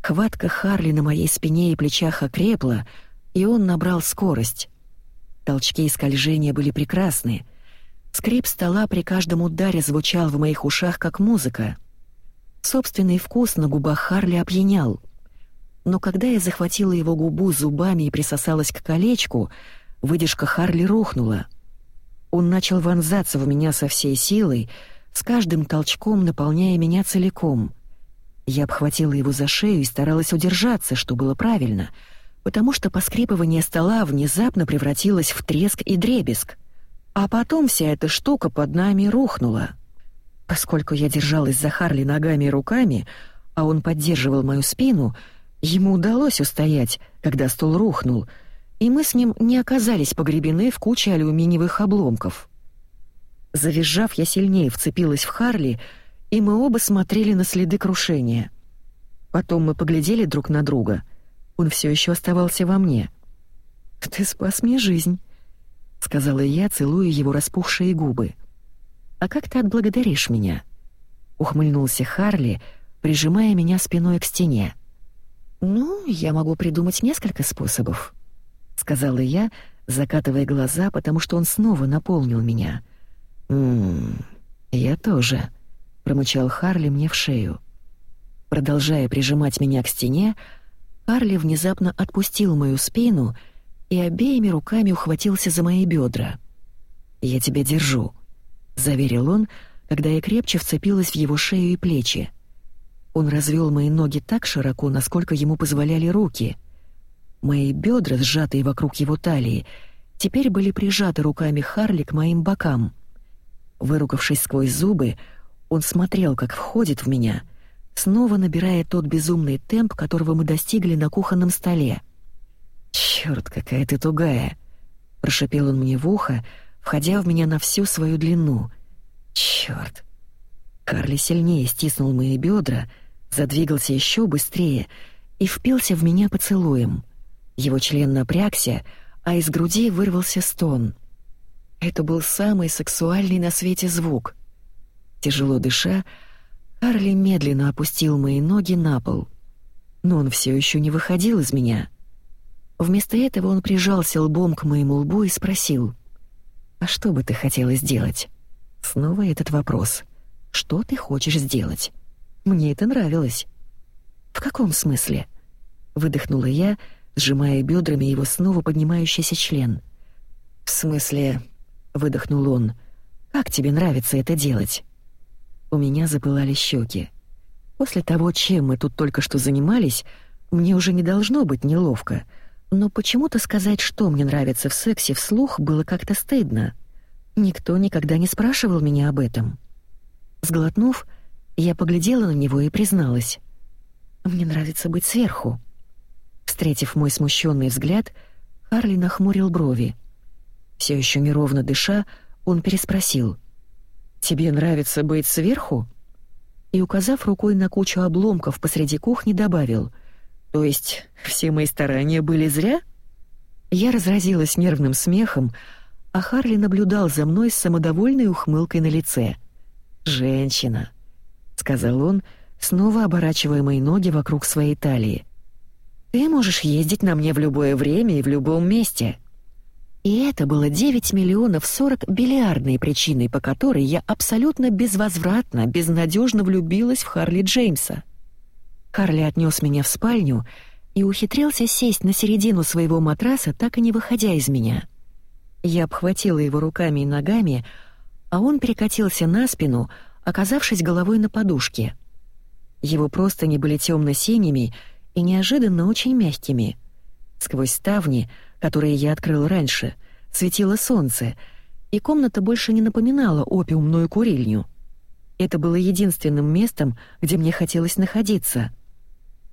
Speaker 1: Хватка Харли на моей спине и плечах окрепла, и он набрал скорость. Толчки и скольжения были прекрасны. Скрип стола при каждом ударе звучал в моих ушах, как музыка. Собственный вкус на губах Харли опьянял. Но когда я захватила его губу зубами и присосалась к колечку, выдержка Харли рухнула — он начал вонзаться в меня со всей силой, с каждым толчком наполняя меня целиком. Я обхватила его за шею и старалась удержаться, что было правильно, потому что поскрипывание стола внезапно превратилось в треск и дребезг. А потом вся эта штука под нами рухнула. Поскольку я держалась за Харли ногами и руками, а он поддерживал мою спину, ему удалось устоять, когда стол рухнул — и мы с ним не оказались погребены в куче алюминиевых обломков. Завизжав, я сильнее вцепилась в Харли, и мы оба смотрели на следы крушения. Потом мы поглядели друг на друга. Он все еще оставался во мне. «Ты спас мне жизнь», — сказала я, целуя его распухшие губы. «А как ты отблагодаришь меня?» — ухмыльнулся Харли, прижимая меня спиной к стене. «Ну, я могу придумать несколько способов». — сказала я, закатывая глаза, потому что он снова наполнил меня. «Ммм, я тоже», — промычал Харли мне в шею. Продолжая прижимать меня к стене, Харли внезапно отпустил мою спину и обеими руками ухватился за мои бедра. «Я тебя держу», — заверил он, когда я крепче вцепилась в его шею и плечи. Он развел мои ноги так широко, насколько ему позволяли руки. Мои бедра, сжатые вокруг его талии, теперь были прижаты руками Харли к моим бокам. Выругавшись сквозь зубы, он смотрел, как входит в меня, снова набирая тот безумный темп, которого мы достигли на кухонном столе. «Чёрт, какая ты тугая!» — прошипел он мне в ухо, входя в меня на всю свою длину. «Чёрт!» Карли сильнее стиснул мои бедра, задвигался еще быстрее и впился в меня поцелуем. Его член напрягся, а из груди вырвался стон. Это был самый сексуальный на свете звук. Тяжело дыша, Карли медленно опустил мои ноги на пол. Но он все еще не выходил из меня. Вместо этого он прижался лбом к моему лбу и спросил, «А что бы ты хотела сделать?» Снова этот вопрос. «Что ты хочешь сделать?» Мне это нравилось. «В каком смысле?» Выдохнула я, сжимая бедрами его снова поднимающийся член. «В смысле...» — выдохнул он. «Как тебе нравится это делать?» У меня запылали щеки. После того, чем мы тут только что занимались, мне уже не должно быть неловко, но почему-то сказать, что мне нравится в сексе вслух, было как-то стыдно. Никто никогда не спрашивал меня об этом. Сглотнув, я поглядела на него и призналась. «Мне нравится быть сверху». Встретив мой смущенный взгляд, Харли нахмурил брови. Все еще неровно дыша, он переспросил. «Тебе нравится быть сверху?» И, указав рукой на кучу обломков посреди кухни, добавил. «То есть все мои старания были зря?» Я разразилась нервным смехом, а Харли наблюдал за мной с самодовольной ухмылкой на лице. «Женщина», — сказал он, снова оборачивая мои ноги вокруг своей талии. «Ты можешь ездить на мне в любое время и в любом месте». И это было 9 миллионов 40 бильярдной причиной, по которой я абсолютно безвозвратно, безнадежно влюбилась в Харли Джеймса. Харли отнес меня в спальню и ухитрился сесть на середину своего матраса, так и не выходя из меня. Я обхватила его руками и ногами, а он перекатился на спину, оказавшись головой на подушке. Его простыни были темно-синими и неожиданно очень мягкими. Сквозь ставни, которые я открыл раньше, светило солнце, и комната больше не напоминала опиумную курильню. Это было единственным местом, где мне хотелось находиться.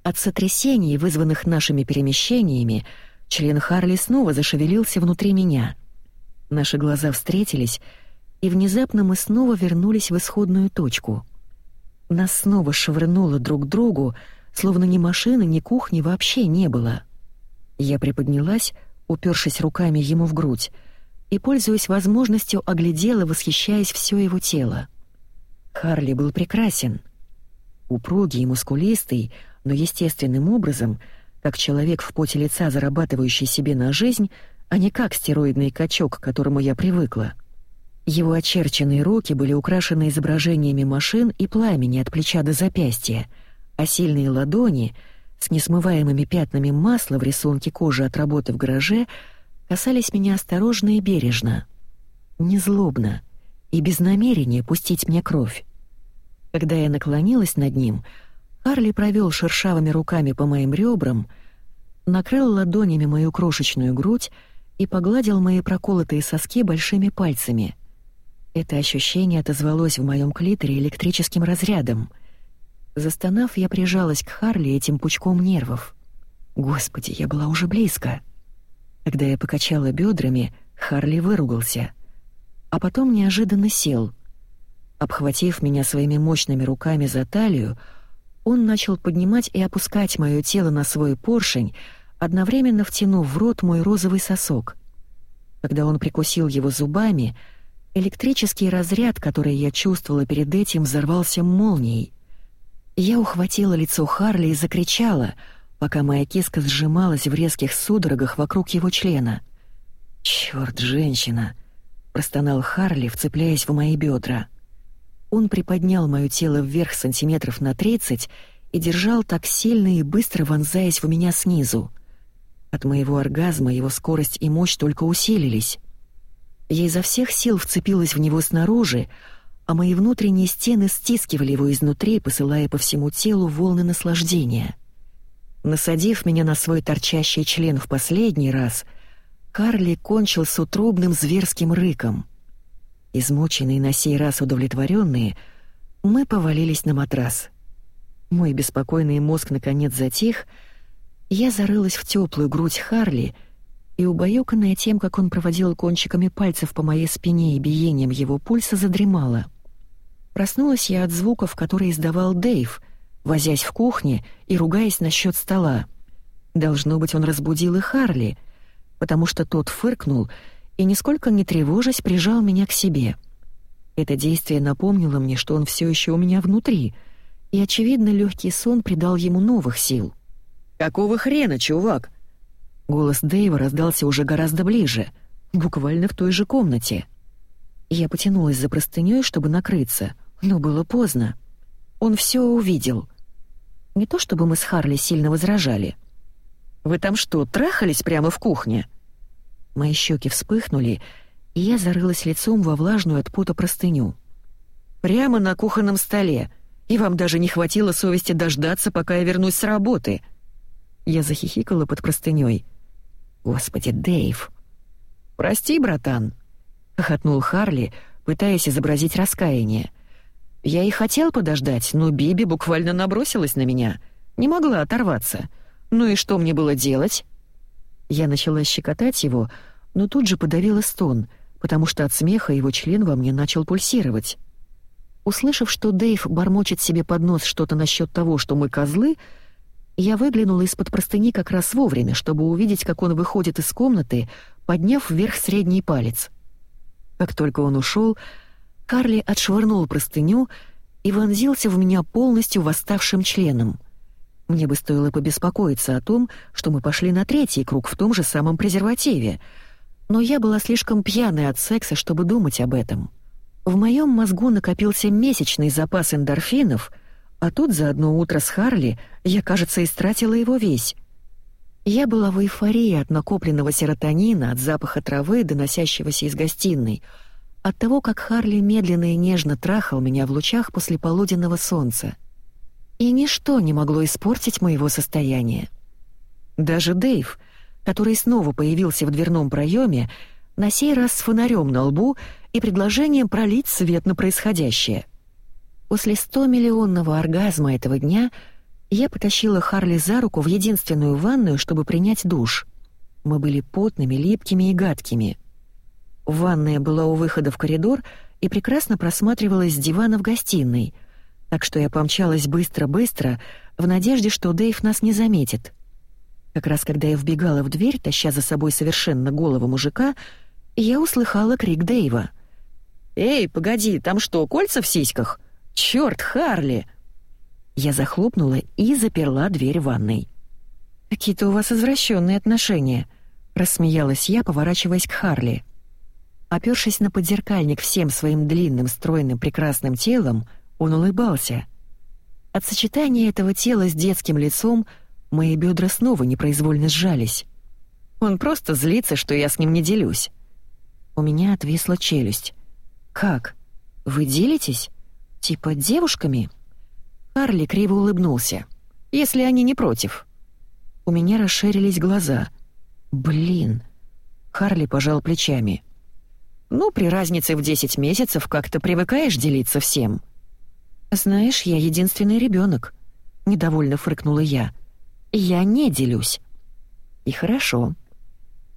Speaker 1: От сотрясений, вызванных нашими перемещениями, член Харли снова зашевелился внутри меня. Наши глаза встретились — и внезапно мы снова вернулись в исходную точку. Нас снова швырнуло друг к другу, словно ни машины, ни кухни вообще не было. Я приподнялась, упершись руками ему в грудь, и, пользуясь возможностью, оглядела, восхищаясь все его тело. Харли был прекрасен. Упругий и мускулистый, но естественным образом, как человек в поте лица, зарабатывающий себе на жизнь, а не как стероидный качок, к которому я привыкла. Его очерченные руки были украшены изображениями машин и пламени от плеча до запястья, а сильные ладони с несмываемыми пятнами масла в рисунке кожи от работы в гараже касались меня осторожно и бережно, незлобно и без намерения пустить мне кровь. Когда я наклонилась над ним, Карли провел шершавыми руками по моим ребрам, накрыл ладонями мою крошечную грудь и погладил мои проколотые соски большими пальцами — это ощущение отозвалось в моем клиторе электрическим разрядом. Застонав, я прижалась к Харли этим пучком нервов. Господи, я была уже близко. Когда я покачала бедрами, Харли выругался. А потом неожиданно сел. Обхватив меня своими мощными руками за талию, он начал поднимать и опускать мое тело на свой поршень, одновременно втянув в рот мой розовый сосок. Когда он прикусил его зубами — Электрический разряд, который я чувствовала перед этим, взорвался молнией. Я ухватила лицо Харли и закричала, пока моя киска сжималась в резких судорогах вокруг его члена. «Чёрт, женщина!» — простонал Харли, вцепляясь в мои бедра. Он приподнял моё тело вверх сантиметров на тридцать и держал так сильно и быстро вонзаясь в меня снизу. От моего оргазма его скорость и мощь только усилились. Я изо всех сил вцепилась в него снаружи, а мои внутренние стены стискивали его изнутри, посылая по всему телу волны наслаждения. Насадив меня на свой торчащий член в последний раз, Карли кончил с утробным зверским рыком. Измученные на сей раз удовлетворенные, мы повалились на матрас. Мой беспокойный мозг наконец затих, я зарылась в теплую грудь Харли и, убаюканная тем, как он проводил кончиками пальцев по моей спине и биением его пульса, задремала. Проснулась я от звуков, которые издавал Дэйв, возясь в кухне и ругаясь насчет стола. Должно быть, он разбудил и Харли, потому что тот фыркнул и, нисколько не тревожась, прижал меня к себе. Это действие напомнило мне, что он все еще у меня внутри, и, очевидно, легкий сон придал ему новых сил.
Speaker 2: «Какого хрена, чувак?»
Speaker 1: Голос Дэйва раздался уже гораздо ближе, буквально в той же комнате. Я потянулась за простынёй, чтобы накрыться — но было поздно. Он все увидел. Не то чтобы мы с Харли сильно возражали.
Speaker 2: «Вы там что, трахались прямо в кухне?»
Speaker 1: Мои щеки вспыхнули, и я зарылась лицом во влажную от пота простыню.
Speaker 2: «Прямо на кухонном столе, и вам даже не хватило совести дождаться, пока я вернусь с работы».
Speaker 1: Я захихикала под простыней. «Господи, Дэйв!»
Speaker 2: «Прости, братан», —
Speaker 1: хохотнул Харли, пытаясь изобразить раскаяние.
Speaker 2: Я и хотел подождать, но Биби буквально набросилась на меня. Не могла оторваться. Ну и что мне было делать?
Speaker 1: Я начала щекотать его, но тут же подавила стон, потому что от смеха его член во мне начал пульсировать. Услышав, что Дэйв бормочет себе под нос что-то насчет того, что мы козлы, я выглянула из-под простыни как раз вовремя, чтобы увидеть, как он выходит из комнаты, подняв вверх средний палец. Как только он ушел, Карли отшвырнул простыню и вонзился в меня полностью восставшим членом. Мне бы стоило побеспокоиться о том, что мы пошли на третий круг в том же самом презервативе, но я была слишком пьяная от секса, чтобы думать об этом. В моем мозгу накопился месячный запас эндорфинов, а тут за одно утро с Харли я, кажется, истратила его весь. Я была в эйфории от накопленного серотонина, от запаха травы, доносящегося из гостиной — от того, как Харли медленно и нежно трахал меня в лучах после полуденного солнца. И ничто не могло испортить моего состояния. Даже Дэйв, который снова появился в дверном проеме, на сей раз с фонарем на лбу и предложением пролить свет на происходящее. После 100-миллионного оргазма этого дня я потащила Харли за руку в единственную ванную, чтобы принять душ. Мы были потными, липкими и гадкими — Ванная была у выхода в коридор и прекрасно просматривалась с дивана в гостиной, так что я помчалась быстро-быстро в надежде, что Дэйв нас не заметит. Как раз когда я вбегала в дверь, таща за собой совершенно голого мужика, я услыхала крик Дэйва.
Speaker 2: «Эй, погоди, там что, кольца в сиськах? Чёрт, Харли!»
Speaker 1: Я захлопнула и заперла дверь ванной. «Какие-то у вас извращенные отношения», — рассмеялась я, поворачиваясь к Харли. Опёршись на подзеркальник всем своим длинным, стройным, прекрасным телом, он улыбался. От сочетания этого тела с детским лицом мои бедра снова непроизвольно сжались.
Speaker 2: Он просто злится, что я с ним не делюсь.
Speaker 1: У меня отвисла челюсть. «Как? Вы делитесь? Типа девушками?» Карли криво улыбнулся. «Если они не против». У меня расширились глаза. «Блин!» Харли пожал плечами. Ну, при разнице в 10 месяцев как-то привыкаешь делиться всем. Знаешь, я единственный ребенок, недовольно фыркнула я. Я не делюсь. И хорошо,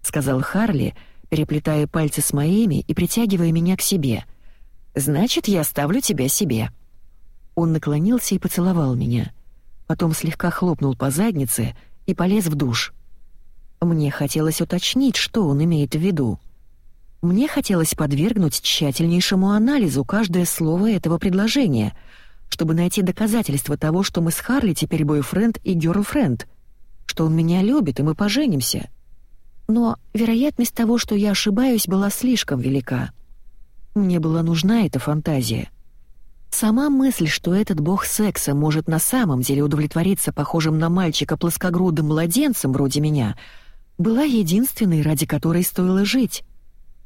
Speaker 1: сказал Харли, переплетая пальцы с моими и притягивая меня к себе. Значит, я оставлю тебя себе. Он наклонился и поцеловал меня. Потом слегка хлопнул по заднице и полез в душ. Мне хотелось уточнить, что он имеет в виду. Мне хотелось подвергнуть тщательнейшему анализу каждое слово этого предложения, чтобы найти доказательства того, что мы с Харли теперь бойфренд и гёрлфренд, что он меня любит и мы поженимся. Но вероятность того, что я ошибаюсь, была слишком велика. Мне была нужна эта фантазия. Сама мысль, что этот бог секса может на самом деле удовлетвориться похожим на мальчика плоскогрудым младенцем вроде меня, была единственной, ради которой стоило жить.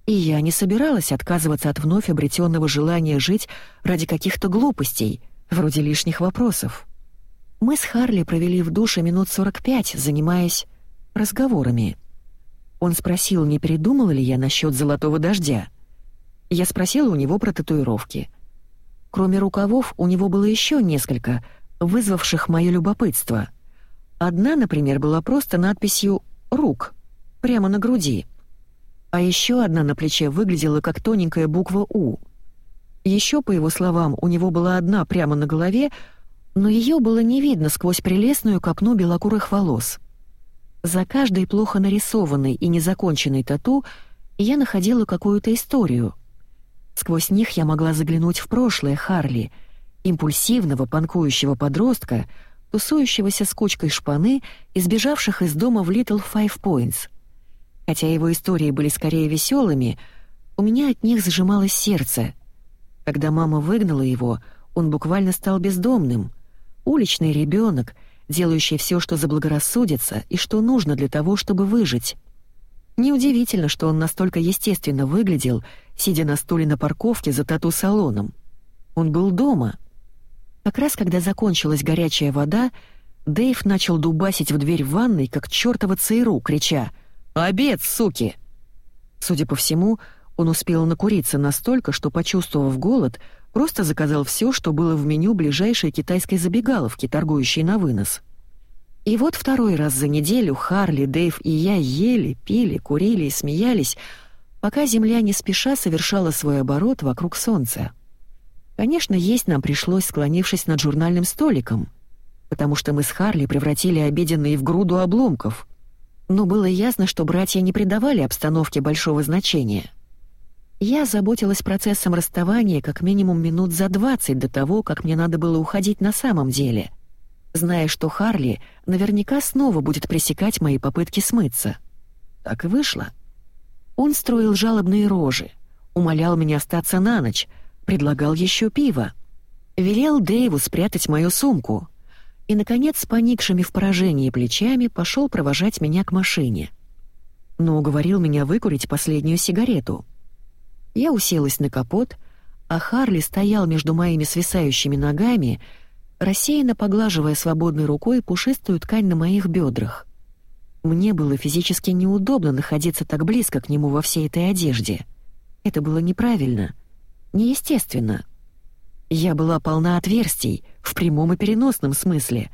Speaker 1: И я не собиралась отказываться от вновь обретенного желания жить ради каких-то глупостей, вроде лишних вопросов. Мы с Харли провели в душе минут 45, занимаясь разговорами. Он спросил, не передумала ли я насчет золотого дождя. Я спросила у него про татуировки. Кроме рукавов, у него было еще несколько, вызвавших мое любопытство. Одна, например, была просто надписью «Рук», прямо на груди. А еще одна на плече выглядела как тоненькая буква «У». Еще, по его словам, у него была одна прямо на голове, но ее было не видно сквозь прелестную копну белокурых волос. За каждой плохо нарисованной и незаконченной тату я находила какую-то историю. Сквозь них я могла заглянуть в прошлое Харли, импульсивного панкующего подростка, тусующегося с кучкой шпаны и сбежавших из дома в Little Five Points. Хотя его истории были скорее веселыми, у меня от них сжималось сердце. Когда мама выгнала его, он буквально стал бездомным. Уличный ребенок — делающий все, что заблагорассудится и что нужно для того, чтобы выжить. Неудивительно, что он настолько естественно выглядел, сидя на стуле на парковке за тату-салоном. Он был дома. Как раз когда закончилась горячая вода, Дэйв начал дубасить в дверь ванной, как чёртова ЦРУ, крича «Обед, суки!». Судя по всему, он успел накуриться настолько, что, почувствовав голод, просто заказал все, что было в меню ближайшей китайской забегаловки, торгующей на вынос. И вот второй раз за неделю Харли, Дэйв и я ели, пили, курили и смеялись, пока Земля не спеша совершала свой оборот вокруг Солнца. Конечно, есть нам пришлось, склонившись над журнальным столиком, потому что мы с Харли превратили обеденные в груду обломков. Но было ясно, что братья не придавали обстановке большого значения — я заботилась процессом расставания как минимум минут за двадцать до того, как мне надо было уходить на самом деле, зная, что Харли наверняка снова будет пресекать мои попытки смыться. Так и вышло. Он строил жалобные рожи, умолял меня остаться на ночь, предлагал еще пиво, велел Дэйву спрятать мою сумку и, наконец, с поникшими в поражении плечами пошел провожать меня к машине. Но уговорил меня выкурить последнюю сигарету — я уселась на капот, а Харли стоял между моими свисающими ногами, рассеянно поглаживая свободной рукой пушистую ткань на моих бедрах. Мне было физически неудобно находиться так близко к нему во всей этой одежде. Это было неправильно, неестественно. Я была полна отверстий, в прямом и переносном смысле,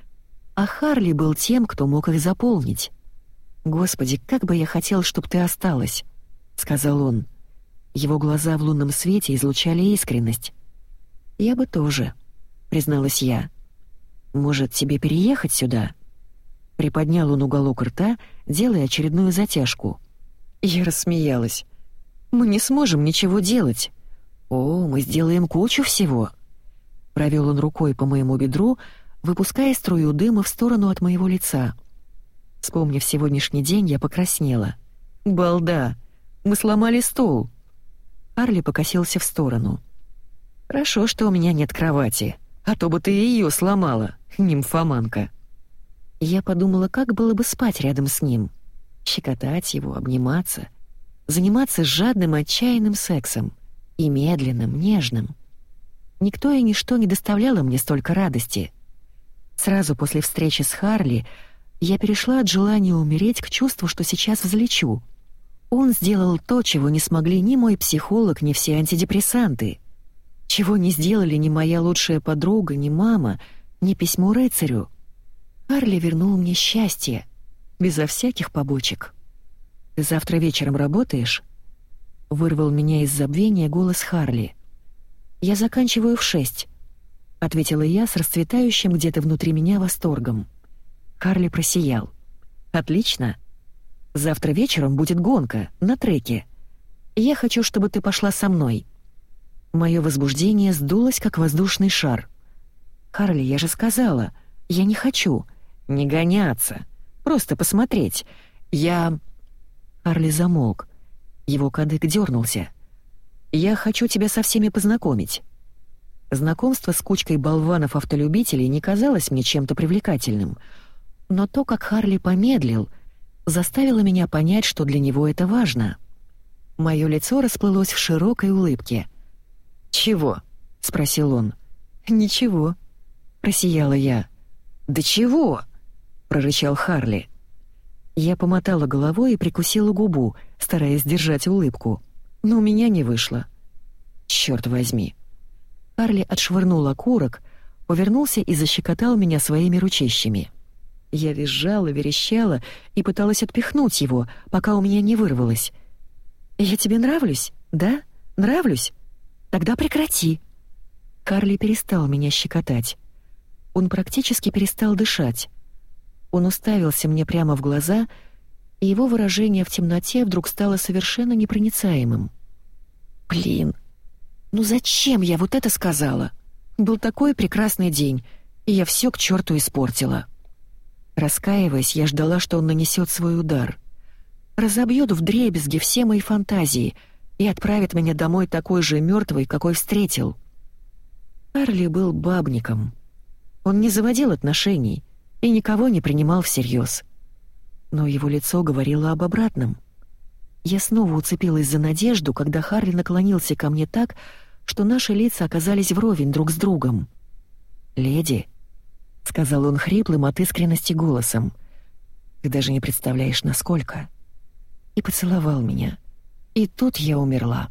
Speaker 1: а Харли был тем, кто мог их заполнить. «Господи, как бы я хотел, чтобы ты осталась», — сказал он. Его глаза в лунном свете излучали искренность. «Я бы тоже», — призналась я. «Может, тебе переехать сюда?» Приподнял он уголок рта, делая очередную затяжку. Я рассмеялась. «Мы не сможем ничего делать. О, мы сделаем кучу всего». Провел он рукой по моему бедру, выпуская струю дыма в сторону от моего лица. Вспомнив сегодняшний день, я покраснела. «Балда! Мы сломали стол!» Арли покосился в сторону. «Хорошо, что у меня нет кровати, а то бы ты ее сломала, нимфоманка». Я подумала, как было бы спать рядом с ним. Щекотать его, обниматься, заниматься жадным, отчаянным сексом. И медленным, нежным. Никто и ничто не доставляло мне столько радости. Сразу после встречи с Харли я перешла от желания умереть к чувству, что сейчас взлечу — он сделал то, чего не смогли ни мой психолог, ни все антидепрессанты. Чего не сделали ни моя лучшая подруга, ни мама, ни письмо рыцарю. Карли вернул мне счастье, безо всяких побочек. «Ты завтра вечером работаешь?» Вырвал меня из забвения голос Харли. «Я заканчиваю в шесть», — ответила я с расцветающим где-то внутри меня восторгом. Карли просиял. «Отлично. Завтра вечером будет гонка, на треке. Я хочу, чтобы ты пошла со мной». Мое возбуждение сдулось, как воздушный шар. «Харли, я же сказала, я не хочу. Не гоняться. Просто посмотреть. Я...» Харли замолк. Его кадык дернулся. «Я хочу тебя со всеми познакомить». Знакомство с кучкой болванов-автолюбителей не казалось мне чем-то привлекательным, но то, как Харли помедлил — заставило меня понять, что для него это важно. Моё лицо расплылось в широкой улыбке.
Speaker 2: «Чего?» — спросил он.
Speaker 1: «Ничего», — просияла я.
Speaker 2: «Да чего?» — прорычал Харли.
Speaker 1: Я помотала головой и прикусила губу, стараясь сдержать улыбку. Но у меня не вышло.
Speaker 2: «Чёрт возьми!»
Speaker 1: Харли отшвырнул окурок, повернулся и защекотал меня своими ручищами. Я визжала, верещала и пыталась отпихнуть его, пока у меня не вырвалось. «Я тебе нравлюсь? Да? Нравлюсь? Тогда прекрати!» Карли перестал меня щекотать. Он практически перестал дышать. Он уставился мне прямо в глаза, и его выражение в темноте вдруг стало совершенно непроницаемым. «Блин, ну зачем я вот это сказала? Был такой прекрасный день, и я все к черту испортила». Раскаиваясь, я ждала, что он нанесет свой удар. Разобьет вдребезги все мои фантазии и отправит меня домой такой же мертвой, какой встретил. Карли был бабником. Он не заводил отношений и никого не принимал всерьез. Но его лицо говорило об обратном. Я снова уцепилась за надежду, когда Харли наклонился ко мне так, что наши лица оказались вровень друг с другом. «Леди», — сказал он хриплым от искренности голосом. «Ты даже не представляешь, насколько». И поцеловал меня. И тут я умерла.